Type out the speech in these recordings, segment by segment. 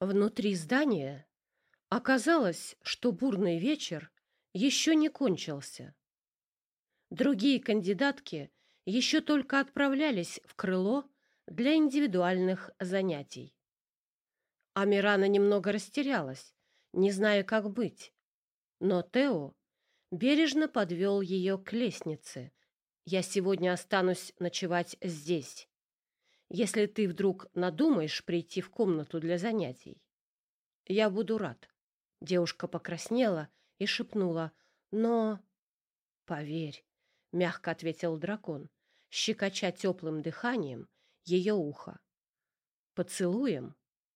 Внутри здания оказалось, что бурный вечер еще не кончился. Другие кандидатки еще только отправлялись в крыло для индивидуальных занятий. Амирана немного растерялась, не зная, как быть. Но Тео бережно подвел ее к лестнице. «Я сегодня останусь ночевать здесь. Если ты вдруг надумаешь прийти в комнату для занятий, я буду рад». Девушка покраснела и шепнула «Но...» «Поверь», — мягко ответил дракон, щекоча теплым дыханием ее ухо. «Поцелуем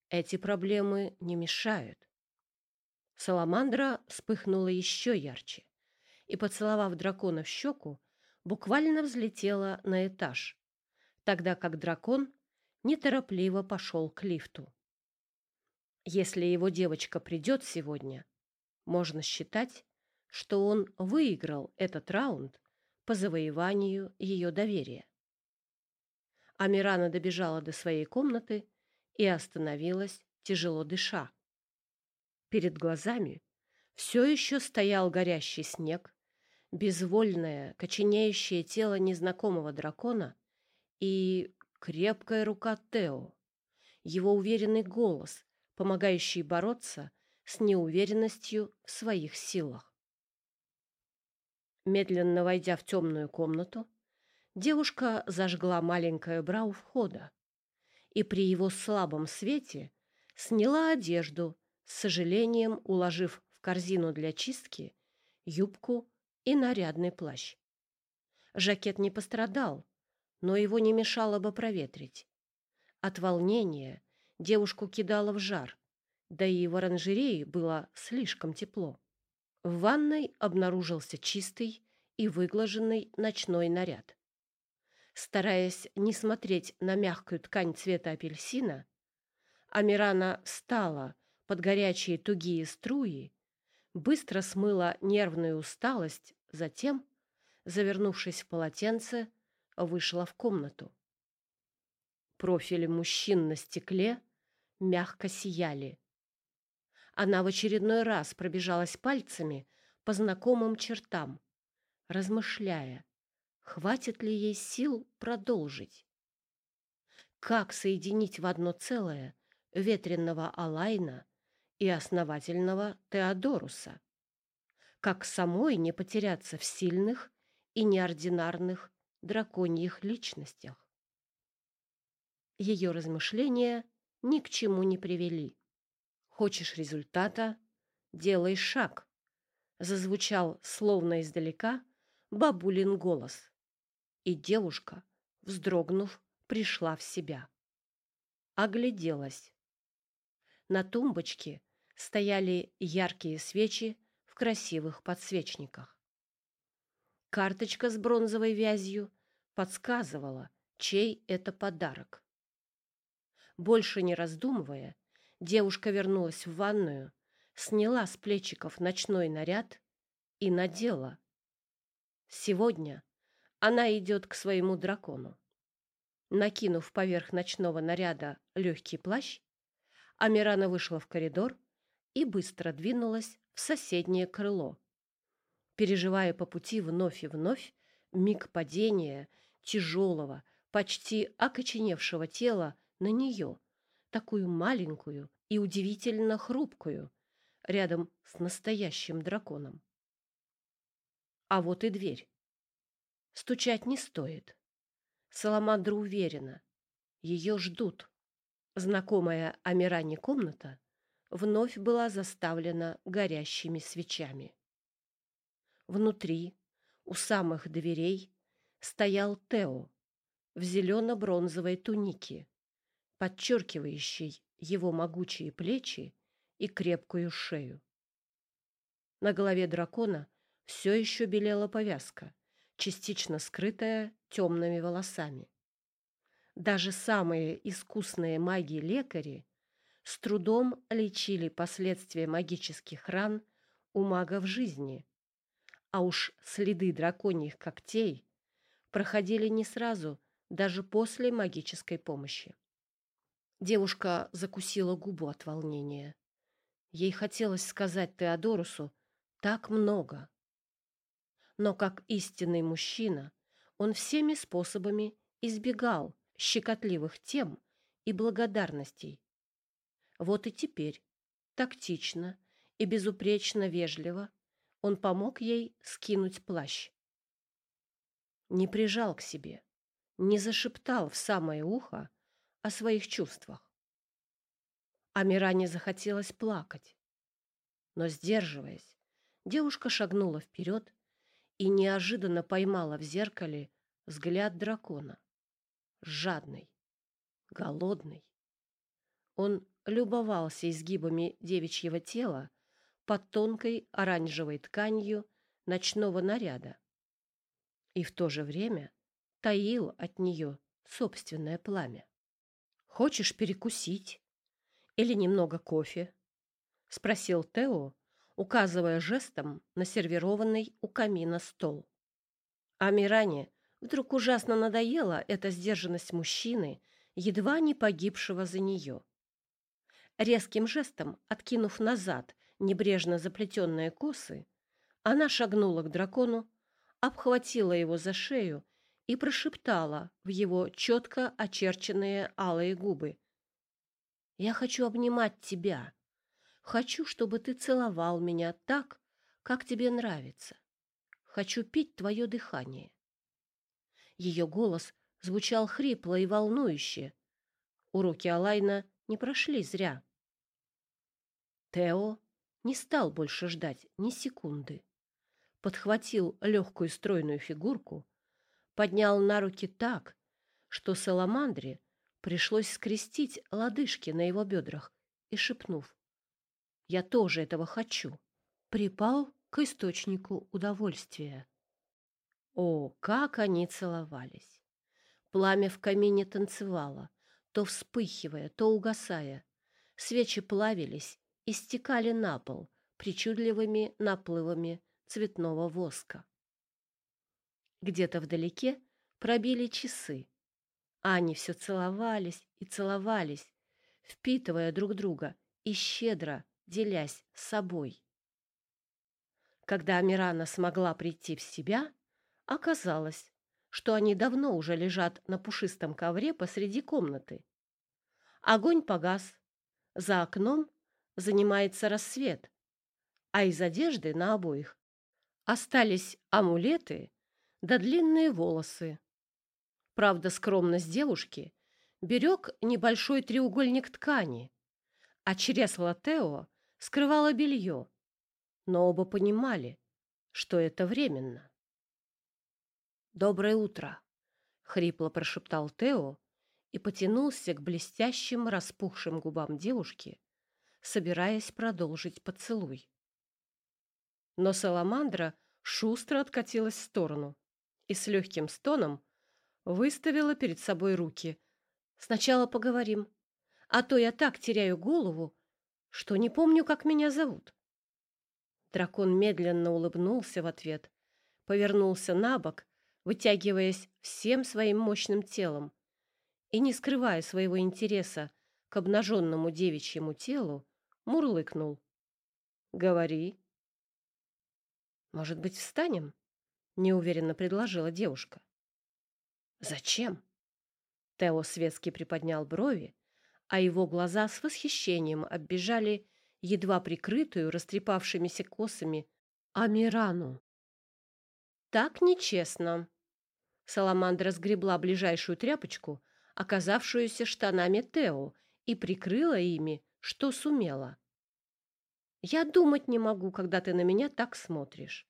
эти проблемы не мешают». Саламандра вспыхнула еще ярче и, поцеловав дракона в щеку, буквально взлетела на этаж, тогда как дракон неторопливо пошел к лифту. Если его девочка придет сегодня, можно считать, что он выиграл этот раунд по завоеванию ее доверия. Амирана добежала до своей комнаты и остановилась, тяжело дыша. Перед глазами все еще стоял горящий снег, безвольное, коченеющее тело незнакомого дракона и крепкая рука Тео, его уверенный голос, помогающий бороться с неуверенностью в своих силах. Медленно войдя в темную комнату, девушка зажгла маленькое бра у входа и при его слабом свете сняла одежду с сожалением уложив в корзину для чистки юбку и нарядный плащ. Жакет не пострадал, но его не мешало бы проветрить. От волнения девушку кидало в жар, да и в оранжерее было слишком тепло. В ванной обнаружился чистый и выглаженный ночной наряд. Стараясь не смотреть на мягкую ткань цвета апельсина, Амирана встала под горячие тугие струи, быстро смыла нервную усталость, затем, завернувшись в полотенце, вышла в комнату. Профили мужчин на стекле мягко сияли. Она в очередной раз пробежалась пальцами по знакомым чертам, размышляя, хватит ли ей сил продолжить. Как соединить в одно целое ветренного Алайна и основательного Теодоруса. Как самой не потеряться в сильных и неординарных драконьих личностях. Ее размышления ни к чему не привели. Хочешь результата — делай шаг. Зазвучал, словно издалека, бабулин голос. И девушка, вздрогнув, пришла в себя. Огляделась. На тумбочке стояли яркие свечи в красивых подсвечниках. Карточка с бронзовой вязью подсказывала, чей это подарок. Больше не раздумывая, девушка вернулась в ванную, сняла с плечиков ночной наряд и надела. Сегодня она идет к своему дракону. Накинув поверх ночного наряда легкий плащ, Амирана вышла в коридор и быстро двинулась в соседнее крыло. Переживая по пути вновь и вновь миг падения тяжелого, почти окоченевшего тела на нее, такую маленькую и удивительно хрупкую, рядом с настоящим драконом. А вот и дверь. Стучать не стоит. Саламандра уверена, ее ждут. Знакомая Амиране комната вновь была заставлена горящими свечами. Внутри, у самых дверей, стоял Тео в зелено-бронзовой тунике, подчеркивающей его могучие плечи и крепкую шею. На голове дракона все еще белела повязка, частично скрытая темными волосами. Даже самые искусные маги-лекари с трудом лечили последствия магических ран у магов жизни, а уж следы драконьих когтей проходили не сразу, даже после магической помощи. Девушка закусила губу от волнения. Ей хотелось сказать Теодорусу так много. Но как истинный мужчина, он всеми способами избегал щекотливых тем и благодарностей. Вот и теперь, тактично и безупречно вежливо, он помог ей скинуть плащ. Не прижал к себе, не зашептал в самое ухо о своих чувствах. А Миране захотелось плакать. Но, сдерживаясь, девушка шагнула вперед и неожиданно поймала в зеркале взгляд дракона. Жадный, голодный. Он любовался изгибами девичьего тела под тонкой оранжевой тканью ночного наряда и в то же время таил от нее собственное пламя. «Хочешь перекусить? Или немного кофе?» — спросил Тео, указывая жестом на сервированный у камина стол. А вдруг ужасно надоела эта сдержанность мужчины, едва не погибшего за нее. Резким жестом, откинув назад небрежно заплетенные косы, она шагнула к дракону, обхватила его за шею и прошептала в его четко очерченные алые губы. «Я хочу обнимать тебя. Хочу, чтобы ты целовал меня так, как тебе нравится. Хочу пить твое дыхание». Ее голос звучал хрипло и волнующе. Уроки Алайна не прошли зря. Тео не стал больше ждать ни секунды подхватил легкую стройную фигурку, поднял на руки так, что Саламандре пришлось скрестить лодыжки на его бедрах и, шепнув «Я тоже этого хочу», припал к источнику удовольствия. О, как они целовались! Пламя в камине танцевало, то вспыхивая, то угасая. Свечи плавились и стекали на пол причудливыми наплывами цветного воска. Где-то вдалеке пробили часы, они все целовались и целовались, впитывая друг друга и щедро делясь с собой. Когда Амирана смогла прийти в себя, оказалось, что они давно уже лежат на пушистом ковре посреди комнаты. Огонь погас, за окном занимается рассвет, а из одежды на обоих Остались амулеты да длинные волосы. Правда, скромность девушки берег небольшой треугольник ткани, а чресло Тео скрывало белье, но оба понимали, что это временно. «Доброе утро!» — хрипло прошептал Тео и потянулся к блестящим распухшим губам девушки, собираясь продолжить поцелуй. Но саламандра шустро откатилась в сторону и с легким стоном выставила перед собой руки. «Сначала поговорим, а то я так теряю голову, что не помню, как меня зовут». Дракон медленно улыбнулся в ответ, повернулся на бок, вытягиваясь всем своим мощным телом и, не скрывая своего интереса к обнаженному девичьему телу, мурлыкнул. «Говори». «Может быть, встанем?» — неуверенно предложила девушка. «Зачем?» Тео светски приподнял брови, а его глаза с восхищением оббежали едва прикрытую растрепавшимися косами Амирану. «Так нечестно!» Саламандра сгребла ближайшую тряпочку, оказавшуюся штанами Тео, и прикрыла ими, что сумела. Я думать не могу, когда ты на меня так смотришь.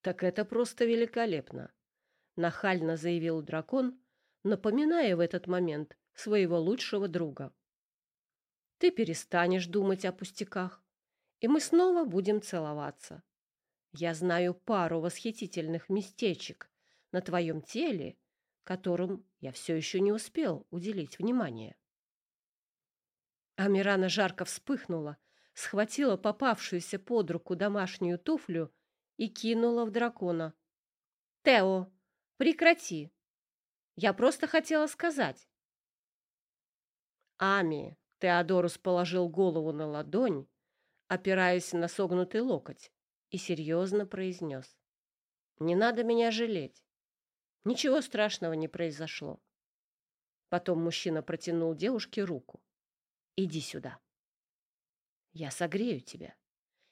Так это просто великолепно, нахально заявил дракон, напоминая в этот момент своего лучшего друга. Ты перестанешь думать о пустяках, и мы снова будем целоваться. Я знаю пару восхитительных местечек на твоем теле, которым я все еще не успел уделить внимание. Амирана жарко вспыхнула, схватила попавшуюся под руку домашнюю туфлю и кинула в дракона. «Тео, прекрати! Я просто хотела сказать!» Ами, Теодорус положил голову на ладонь, опираясь на согнутый локоть, и серьезно произнес. «Не надо меня жалеть. Ничего страшного не произошло». Потом мужчина протянул девушке руку. «Иди сюда. Я согрею тебя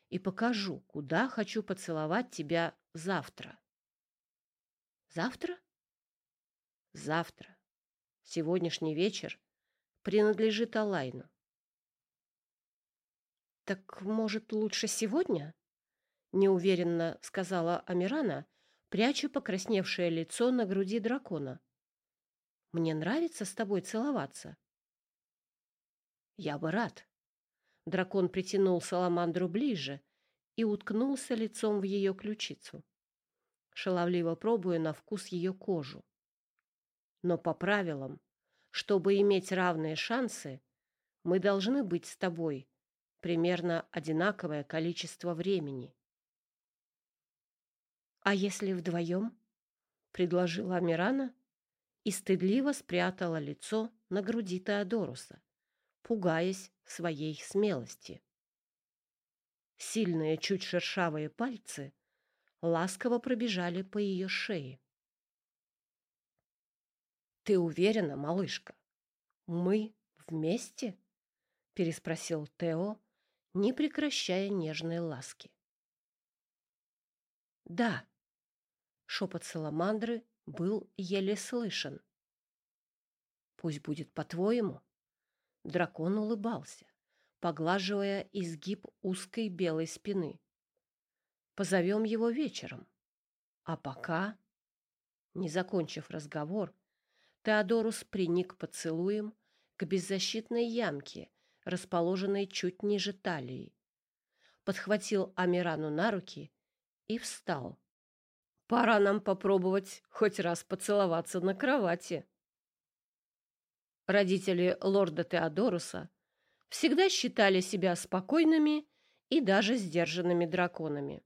и покажу, куда хочу поцеловать тебя завтра». «Завтра?» «Завтра. Сегодняшний вечер принадлежит Алайну. «Так, может, лучше сегодня?» — неуверенно сказала Амирана, пряча покрасневшее лицо на груди дракона. «Мне нравится с тобой целоваться». «Я бы рад». Дракон притянул Саламандру ближе и уткнулся лицом в ее ключицу, шаловливо пробуя на вкус ее кожу. Но по правилам чтобы иметь равные шансы, мы должны быть с тобой примерно одинаковое количество времени. «А если вдвоем?» — предложила Амирана и стыдливо спрятала лицо на груди Теодоруса, пугаясь своей смелости. Сильные, чуть шершавые пальцы ласково пробежали по ее шее. «Ты уверена, малышка? Мы вместе?» — переспросил Тео, не прекращая нежной ласки. «Да», — шепот саламандры был еле слышен. «Пусть будет по-твоему». Дракон улыбался, поглаживая изгиб узкой белой спины. «Позовем его вечером. А пока...» Не закончив разговор, Теодорус приник поцелуем к беззащитной ямке, расположенной чуть ниже талии. Подхватил Амирану на руки и встал. «Пора нам попробовать хоть раз поцеловаться на кровати». Родители лорда Теодоруса всегда считали себя спокойными и даже сдержанными драконами.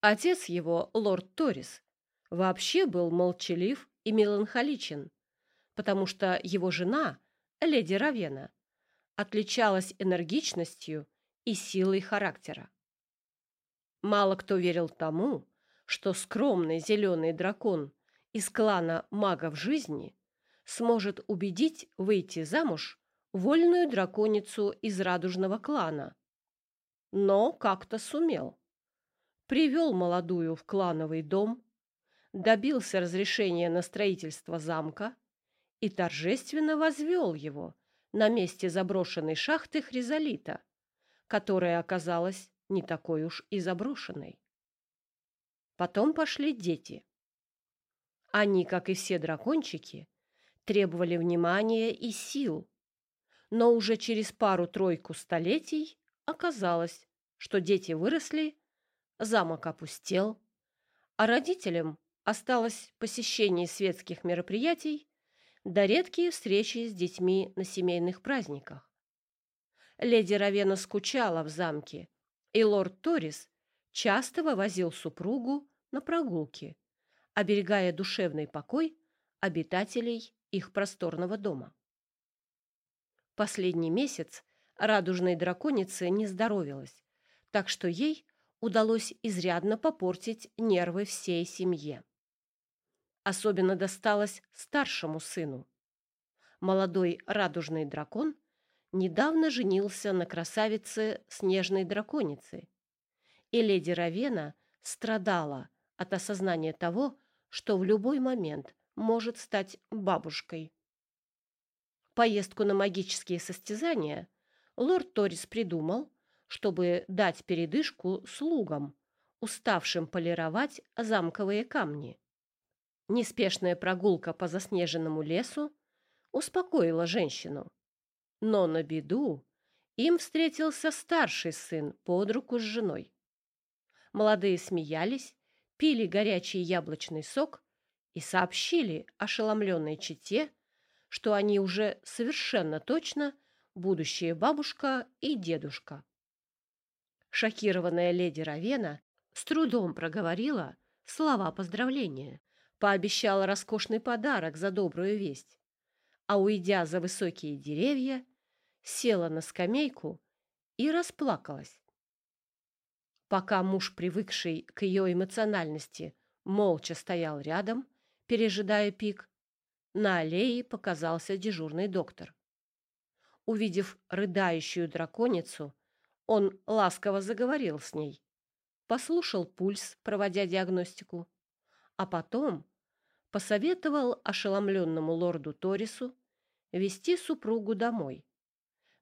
Отец его, лорд Торис, вообще был молчалив и меланхоличен, потому что его жена, леди Равена, отличалась энергичностью и силой характера. Мало кто верил тому, что скромный зеленый дракон из клана магов жизни сможет убедить выйти замуж вольную драконицу из радужного клана. Но как-то сумел. Привел молодую в клановый дом, добился разрешения на строительство замка и торжественно возвел его на месте заброшенной шахты Хризолита, которая оказалась не такой уж и заброшенной. Потом пошли дети. Они, как и все дракончики, требовали внимания и сил, но уже через пару-тройку столетий оказалось, что дети выросли, замок опустел, а родителям Осталось посещение светских мероприятий да редкие встречи с детьми на семейных праздниках. Леди Равена скучала в замке, и лорд Торис часто вывозил супругу на прогулки, оберегая душевный покой обитателей их просторного дома. Последний месяц радужной драконице не здоровилась, так что ей удалось изрядно попортить нервы всей семье. Особенно досталось старшему сыну. Молодой радужный дракон недавно женился на красавице снежной драконицы, и леди Равена страдала от осознания того, что в любой момент может стать бабушкой. Поездку на магические состязания лорд Торис придумал, чтобы дать передышку слугам, уставшим полировать замковые камни. Неспешная прогулка по заснеженному лесу успокоила женщину. Но на беду им встретился старший сын под руку с женой. Молодые смеялись, пили горячий яблочный сок и сообщили ошеломленной чете, что они уже совершенно точно будущие бабушка и дедушка. Шокированная леди Равена с трудом проговорила слова поздравления пообещала роскошный подарок за добрую весть. а, уйдя за высокие деревья, села на скамейку и расплакалась. Пока муж, привыкший к ее эмоциональности, молча стоял рядом, пережидая пик, на аллее показался дежурный доктор. Увидев рыдающую драконицу, он ласково заговорил с ней, послушал пульс, проводя диагностику, а потом посоветовал ошеломленному лорду Торису вести супругу домой,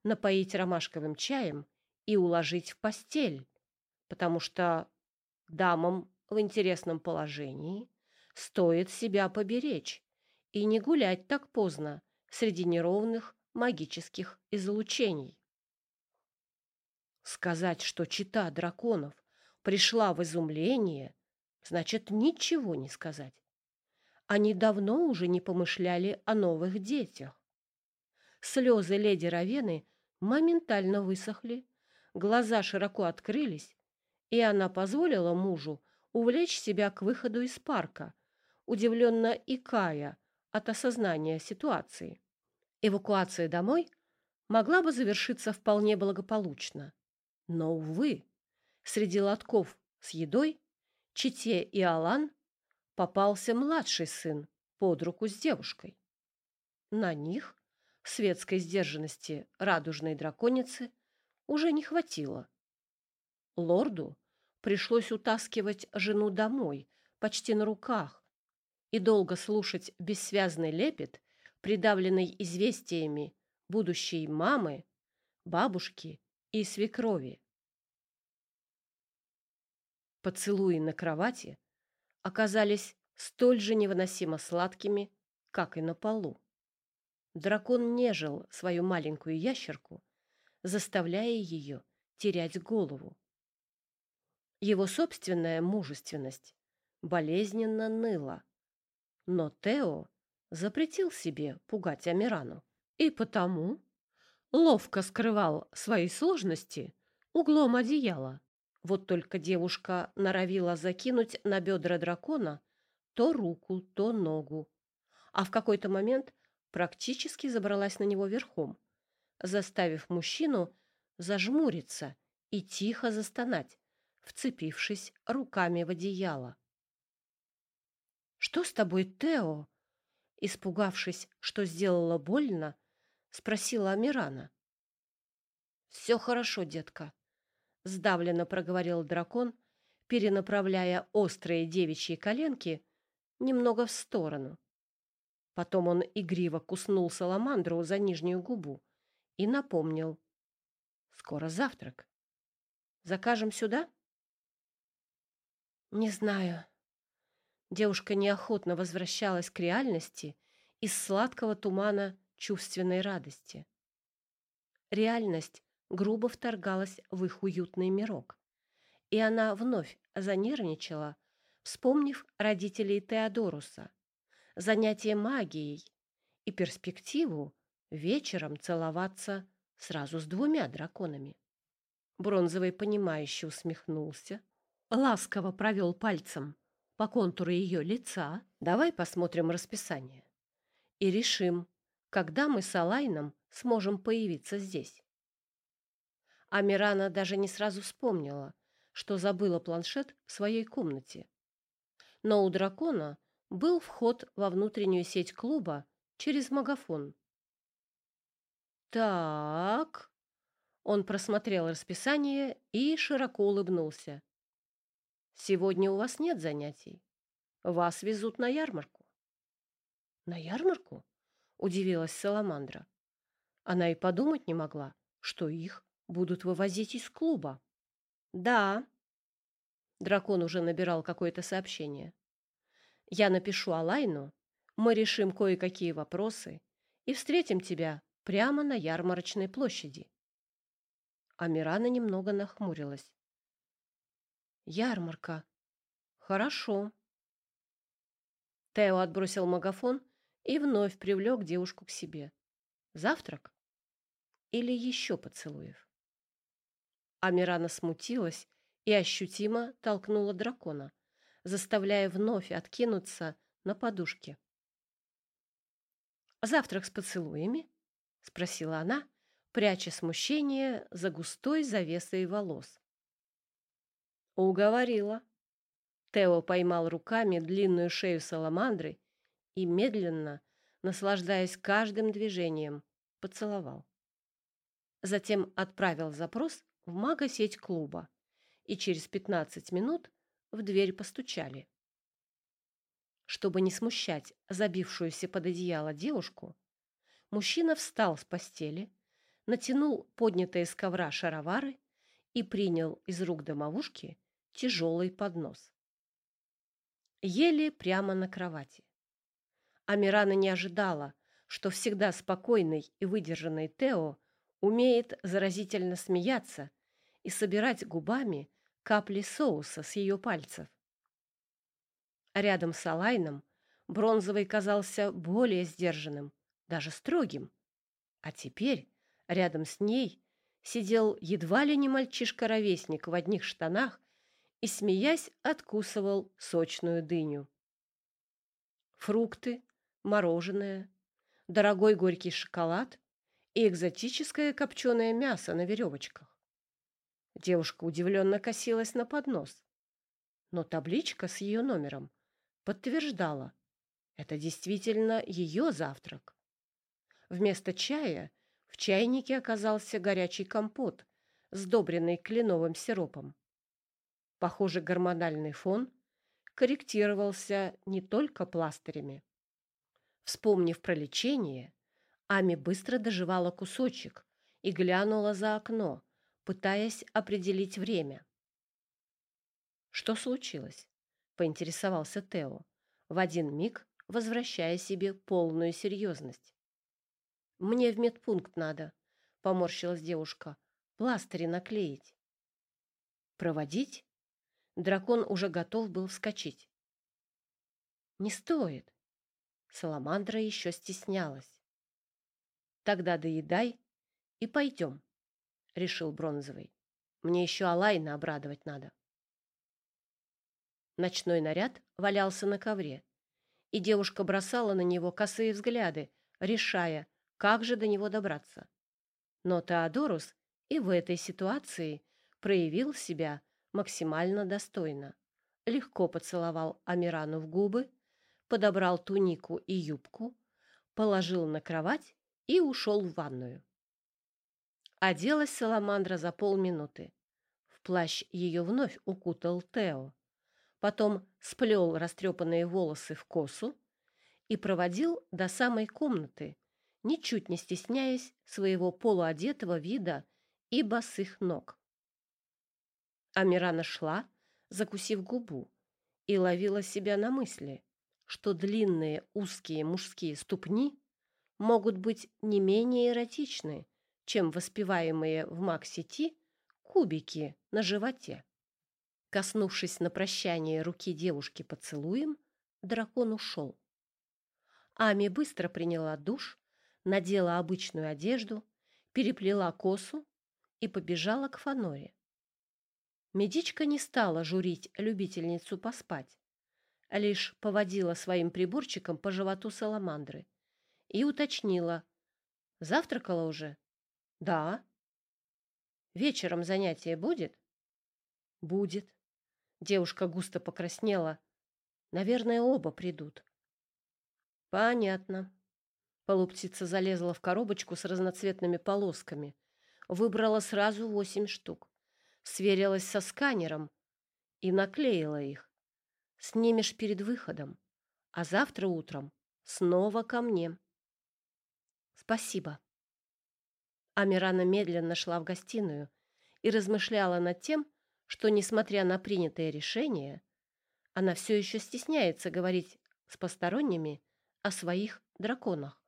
напоить ромашковым чаем и уложить в постель, потому что дамам в интересном положении стоит себя поберечь и не гулять так поздно среди неровных магических излучений. Сказать, что чита драконов пришла в изумление, значит ничего не сказать. Они давно уже не помышляли о новых детях. Слезы леди Равены моментально высохли, глаза широко открылись, и она позволила мужу увлечь себя к выходу из парка, удивленно икая от осознания ситуации. Эвакуация домой могла бы завершиться вполне благополучно. Но, увы, среди лотков с едой Чите и Алан попался младший сын под руку с девушкой. На них светской сдержанности радужной драконицы уже не хватило. Лорду пришлось утаскивать жену домой, почти на руках, и долго слушать бессвязный лепет, придавленный известиями будущей мамы, бабушки и свекрови. Поцелуи на кровати оказались столь же невыносимо сладкими, как и на полу. Дракон нежил свою маленькую ящерку, заставляя ее терять голову. Его собственная мужественность болезненно ныла, но Тео запретил себе пугать Амирану и потому ловко скрывал свои сложности углом одеяла. Вот только девушка норовила закинуть на бедра дракона то руку, то ногу, а в какой-то момент практически забралась на него верхом, заставив мужчину зажмуриться и тихо застонать, вцепившись руками в одеяло. «Что с тобой, Тео?» Испугавшись, что сделала больно, спросила Амирана. «Все хорошо, детка», сдавленно проговорил дракон, перенаправляя острые девичьи коленки немного в сторону. Потом он игриво куснул саламандру за нижнюю губу и напомнил. «Скоро завтрак. Закажем сюда?» «Не знаю». Девушка неохотно возвращалась к реальности из сладкого тумана чувственной радости. Реальность грубо вторгалась в их уютный мирок. И она вновь занервничала, вспомнив родителей Теодоруса, занятие магией и перспективу вечером целоваться сразу с двумя драконами. Бронзовый понимающе усмехнулся, ласково провел пальцем по контуру ее лица. Давай посмотрим расписание и решим, когда мы с Алайном сможем появиться здесь. Амирана даже не сразу вспомнила, что забыла планшет в своей комнате. Но у дракона был вход во внутреннюю сеть клуба через магафон. «Так...» Он просмотрел расписание и широко улыбнулся. «Сегодня у вас нет занятий. Вас везут на ярмарку». «На ярмарку?» — удивилась Саламандра. Она и подумать не могла, что их будут вывозить из клуба. Да. Дракон уже набирал какое-то сообщение. Я напишу Алайну, мы решим кое-какие вопросы и встретим тебя прямо на ярмарочной площади. Амирана немного нахмурилась. Ярмарка. Хорошо. Тео отбросил магафон и вновь привлек девушку к себе. Завтрак? Или еще поцелуев? Амирана смутилась и ощутимо толкнула дракона, заставляя вновь откинуться на подушке. Завтрак с поцелуями? спросила она, пряча смущение за густой завесой волос. Уговорила. Тео поймал руками длинную шею саламандры и медленно, наслаждаясь каждым движением, поцеловал. Затем отправил запрос в магосеть клуба, и через 15 минут в дверь постучали. Чтобы не смущать забившуюся под одеяло девушку, мужчина встал с постели, натянул поднятые с ковра шаровары и принял из рук домовушки тяжелый поднос. Ели прямо на кровати. Амирана не ожидала, что всегда спокойный и выдержанный Тео умеет заразительно смеяться и собирать губами капли соуса с ее пальцев. Рядом с Алайном бронзовый казался более сдержанным, даже строгим. А теперь рядом с ней сидел едва ли не мальчишка-ровесник в одних штанах и, смеясь, откусывал сочную дыню. Фрукты, мороженое, дорогой горький шоколад и экзотическое копченое мясо на веревочках. Девушка удивленно косилась на поднос, но табличка с ее номером подтверждала, это действительно ее завтрак. Вместо чая в чайнике оказался горячий компот, сдобренный кленовым сиропом. Похоже, гормональный фон корректировался не только пластырями. Вспомнив про лечение, Ами быстро доживала кусочек и глянула за окно, пытаясь определить время. Что случилось? поинтересовался Тео, в один миг возвращая себе полную серьезность. Мне в медпункт надо, поморщилась девушка. Пластыри наклеить. Проводить? Дракон уже готов был вскочить. Не стоит. Саламандра еще стеснялась. Тогда доедай и пойдем, решил Бронзовый. Мне еще Алайна обрадовать надо. Ночной наряд валялся на ковре, и девушка бросала на него косые взгляды, решая, как же до него добраться. Но Теодорус и в этой ситуации проявил себя максимально достойно. Легко поцеловал Амирану в губы, подобрал тунику и юбку, положил на кровать и ушел в ванную. Оделась Саламандра за полминуты. В плащ ее вновь укутал Тео потом сплел растрепанные волосы в косу и проводил до самой комнаты, ничуть не стесняясь своего полуодетого вида и босых ног. Амирана шла, закусив губу, и ловила себя на мысли, что длинные узкие мужские ступни могут быть не менее эротичны, чем воспеваемые в маг-сети кубики на животе. Коснувшись на прощание руки девушки поцелуем, дракон ушел. Ами быстро приняла душ, надела обычную одежду, переплела косу и побежала к Фаноре. Медичка не стала журить любительницу поспать, а лишь поводила своим приборчиком по животу саламандры и уточнила: "Завтракала уже?" "Да". "Вечером занятие будет?" "Будет". Девушка густо покраснела. Наверное, оба придут. Понятно. Полуптица залезла в коробочку с разноцветными полосками, выбрала сразу восемь штук, сверилась со сканером и наклеила их. Снимешь перед выходом, а завтра утром снова ко мне. Спасибо. Амирана медленно шла в гостиную и размышляла над тем, что, несмотря на принятое решение, она все еще стесняется говорить с посторонними о своих драконах.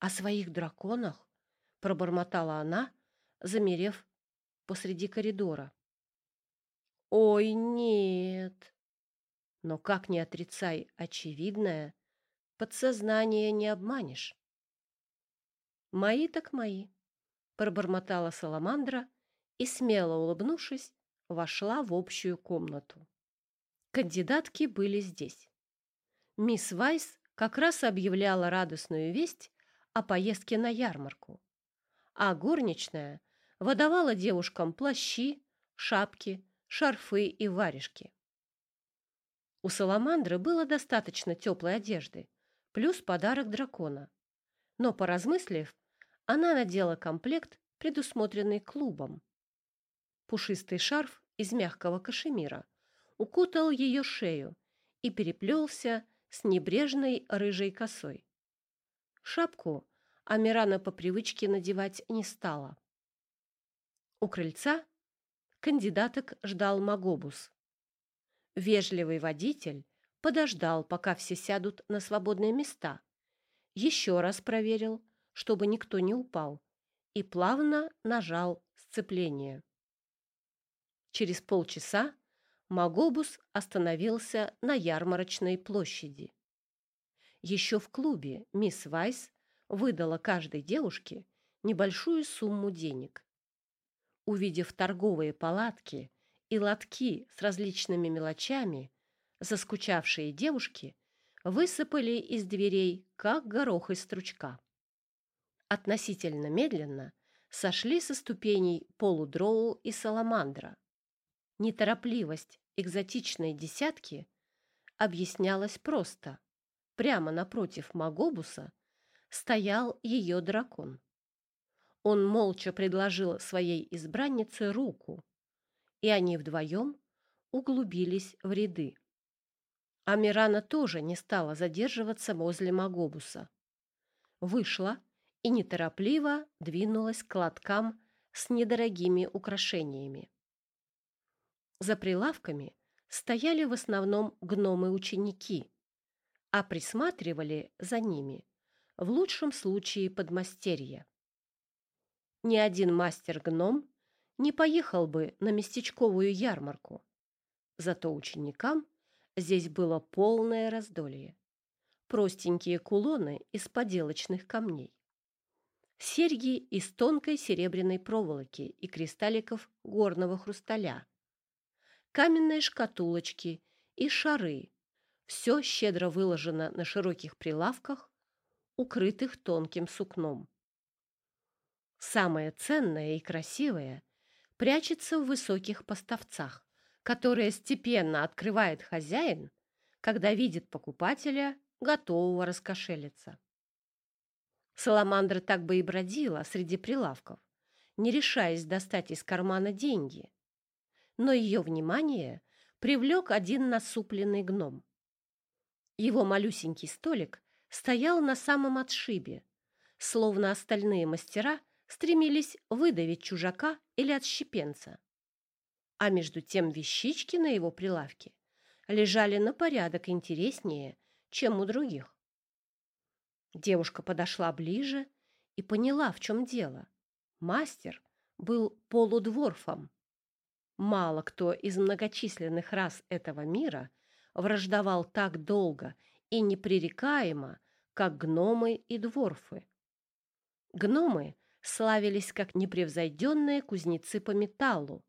«О своих драконах?» — пробормотала она, замерев посреди коридора. «Ой, нет!» Но как не отрицай очевидное, подсознание не обманешь. «Мои так мои», — пробормотала Саламандра, и, смело улыбнувшись, вошла в общую комнату. Кандидатки были здесь. Мисс Вайс как раз объявляла радостную весть о поездке на ярмарку, а горничная выдавала девушкам плащи, шапки, шарфы и варежки. У Саламандры было достаточно теплой одежды, плюс подарок дракона. Но, поразмыслив, она надела комплект, предусмотренный клубом. Пушистый шарф из мягкого кашемира укутал ее шею и переплелся с небрежной рыжей косой. Шапку Амирана по привычке надевать не стала. У крыльца кандидаток ждал Магобус. Вежливый водитель подождал, пока все сядут на свободные места, еще раз проверил, чтобы никто не упал, и плавно нажал сцепление. Через полчаса Магобус остановился на ярмарочной площади. Еще в клубе мисс Вайс выдала каждой девушке небольшую сумму денег. Увидев торговые палатки и лотки с различными мелочами, заскучавшие девушки высыпали из дверей, как горох из стручка. Относительно медленно сошли со ступеней полудроу и саламандра. Неторопливость экзотичной десятки объяснялась просто. Прямо напротив Магобуса стоял ее дракон. Он молча предложил своей избраннице руку, и они вдвоем углубились в ряды. Амирана тоже не стала задерживаться возле Магобуса. Вышла и неторопливо двинулась к лоткам с недорогими украшениями. За прилавками стояли в основном гномы-ученики, а присматривали за ними в лучшем случае подмастерья. Ни один мастер-гном не поехал бы на местечковую ярмарку, зато ученикам здесь было полное раздолье. Простенькие кулоны из поделочных камней, серьги из тонкой серебряной проволоки и кристалликов горного хрусталя, каменные шкатулочки и шары. Все щедро выложено на широких прилавках, укрытых тонким сукном. Самое ценное и красивое прячется в высоких поставцах, которые степенно открывает хозяин, когда видит покупателя, готового раскошелиться. Саламандра так бы и бродила среди прилавков, не решаясь достать из кармана деньги, но ее внимание привлек один насупленный гном. Его малюсенький столик стоял на самом отшибе, словно остальные мастера стремились выдавить чужака или отщепенца. А между тем вещички на его прилавке лежали на порядок интереснее, чем у других. Девушка подошла ближе и поняла, в чем дело. Мастер был полудворфом, Мало кто из многочисленных рас этого мира враждовал так долго и непререкаемо, как гномы и дворфы. Гномы славились как непревзойденные кузнецы по металлу,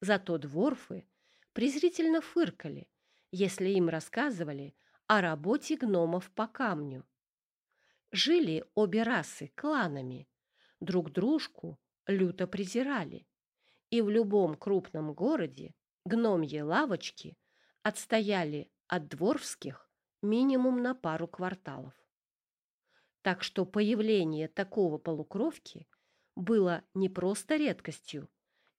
зато дворфы презрительно фыркали, если им рассказывали о работе гномов по камню. Жили обе расы кланами, друг дружку люто презирали и в любом крупном городе гномьи лавочки отстояли от дворфских минимум на пару кварталов. Так что появление такого полукровки было не просто редкостью,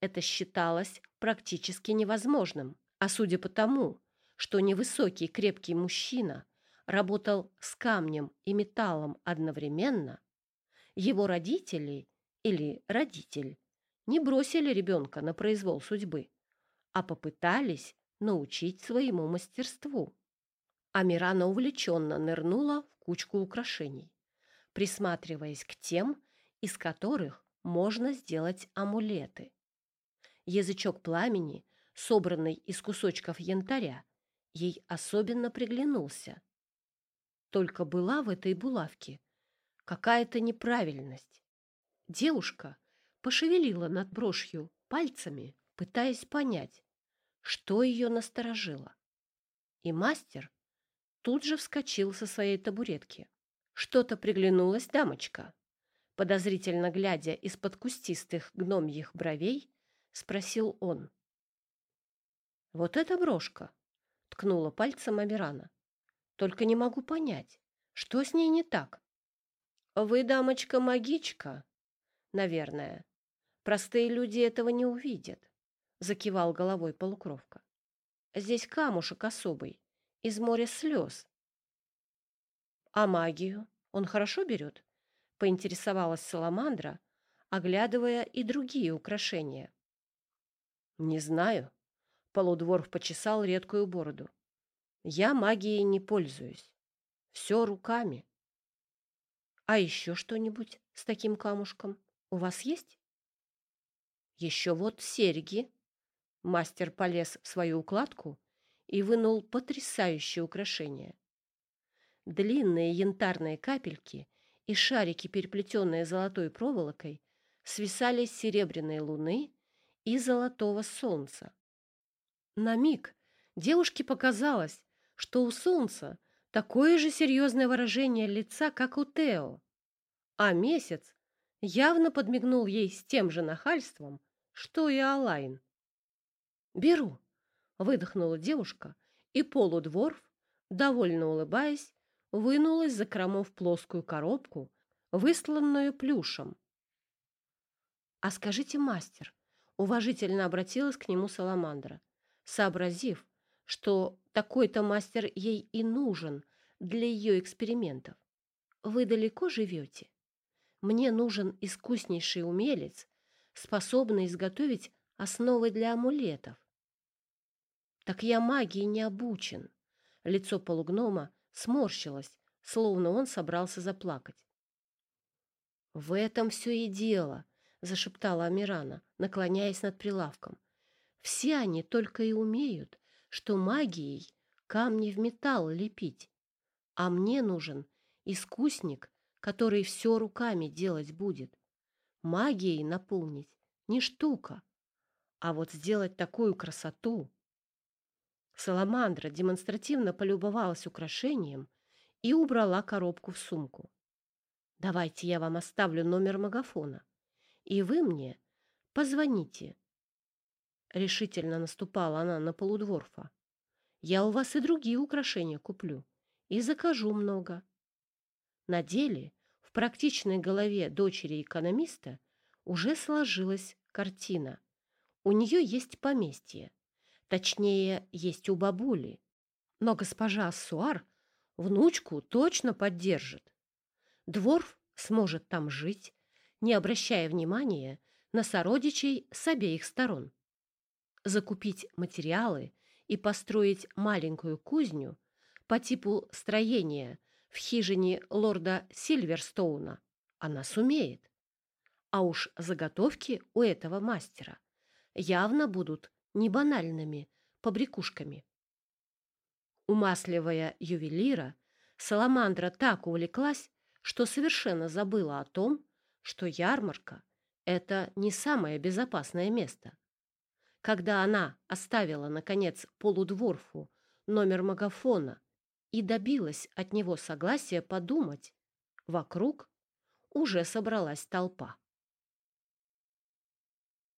это считалось практически невозможным. А судя по тому, что невысокий крепкий мужчина работал с камнем и металлом одновременно, его родители или родитель не бросили ребенка на произвол судьбы, а попытались научить своему мастерству. Амирана увлеченно нырнула в кучку украшений, присматриваясь к тем, из которых можно сделать амулеты. Язычок пламени, собранный из кусочков янтаря, ей особенно приглянулся. Только была в этой булавке какая-то неправильность. Девушка пошевелила над брошью пальцами, пытаясь понять, что ее насторожило. И мастер тут же вскочил со своей табуретки. Что-то приглянулось дамочка. Подозрительно глядя из-под кустистых гномьих бровей, спросил он. «Вот эта брошка!» — ткнула пальцем Амирана. «Только не могу понять, что с ней не так?» «Вы, дамочка-магичка?» «Наверное. Простые люди этого не увидят», — закивал головой полукровка. «Здесь камушек особый, из моря слез». «А магию он хорошо берет?» — поинтересовалась Саламандра, оглядывая и другие украшения. «Не знаю», — полудворф почесал редкую бороду. «Я магией не пользуюсь. Все руками». «А еще что-нибудь с таким камушком у вас есть?» «Еще вот серьги». Мастер полез в свою укладку и вынул потрясающее украшение. Длинные янтарные капельки и шарики, переплетенные золотой проволокой, свисали с серебряной луны и золотого солнца. На миг девушке показалось, что у солнца такое же серьезное выражение лица, как у Тео, а месяц явно подмигнул ей с тем же нахальством, что и Алайн. «Беру», — выдохнула девушка, и полудворф, довольно улыбаясь, вынул из закромов плоскую коробку, высланную плюшем. «А скажите, мастер, Уважительно обратилась к нему Саламандра, сообразив, что такой-то мастер ей и нужен для ее экспериментов. «Вы далеко живете? Мне нужен искуснейший умелец, способный изготовить основы для амулетов». «Так я магии не обучен». Лицо полугнома сморщилось, словно он собрался заплакать. «В этом все и дело», — зашептала Амирана, наклоняясь над прилавком. «Все они только и умеют, что магией камни в металл лепить. А мне нужен искусник, который все руками делать будет. Магией наполнить не штука, а вот сделать такую красоту...» Саламандра демонстративно полюбовалась украшением и убрала коробку в сумку. «Давайте я вам оставлю номер магафона и вы мне позвоните. Решительно наступала она на полудворфа. Я у вас и другие украшения куплю, и закажу много. На деле в практичной голове дочери экономиста уже сложилась картина. У нее есть поместье, точнее, есть у бабули. Но госпожа Ассуар внучку точно поддержит. Дворф сможет там жить, не обращая внимания на сородичей с обеих сторон. Закупить материалы и построить маленькую кузню по типу строения в хижине лорда Сильверстоуна она сумеет. А уж заготовки у этого мастера явно будут не банальными побрякушками. Умасливая ювелира, Саламандра так увлеклась, что совершенно забыла о том, что ярмарка — это не самое безопасное место. Когда она оставила, наконец, полудворфу номер магафона и добилась от него согласия подумать, вокруг уже собралась толпа.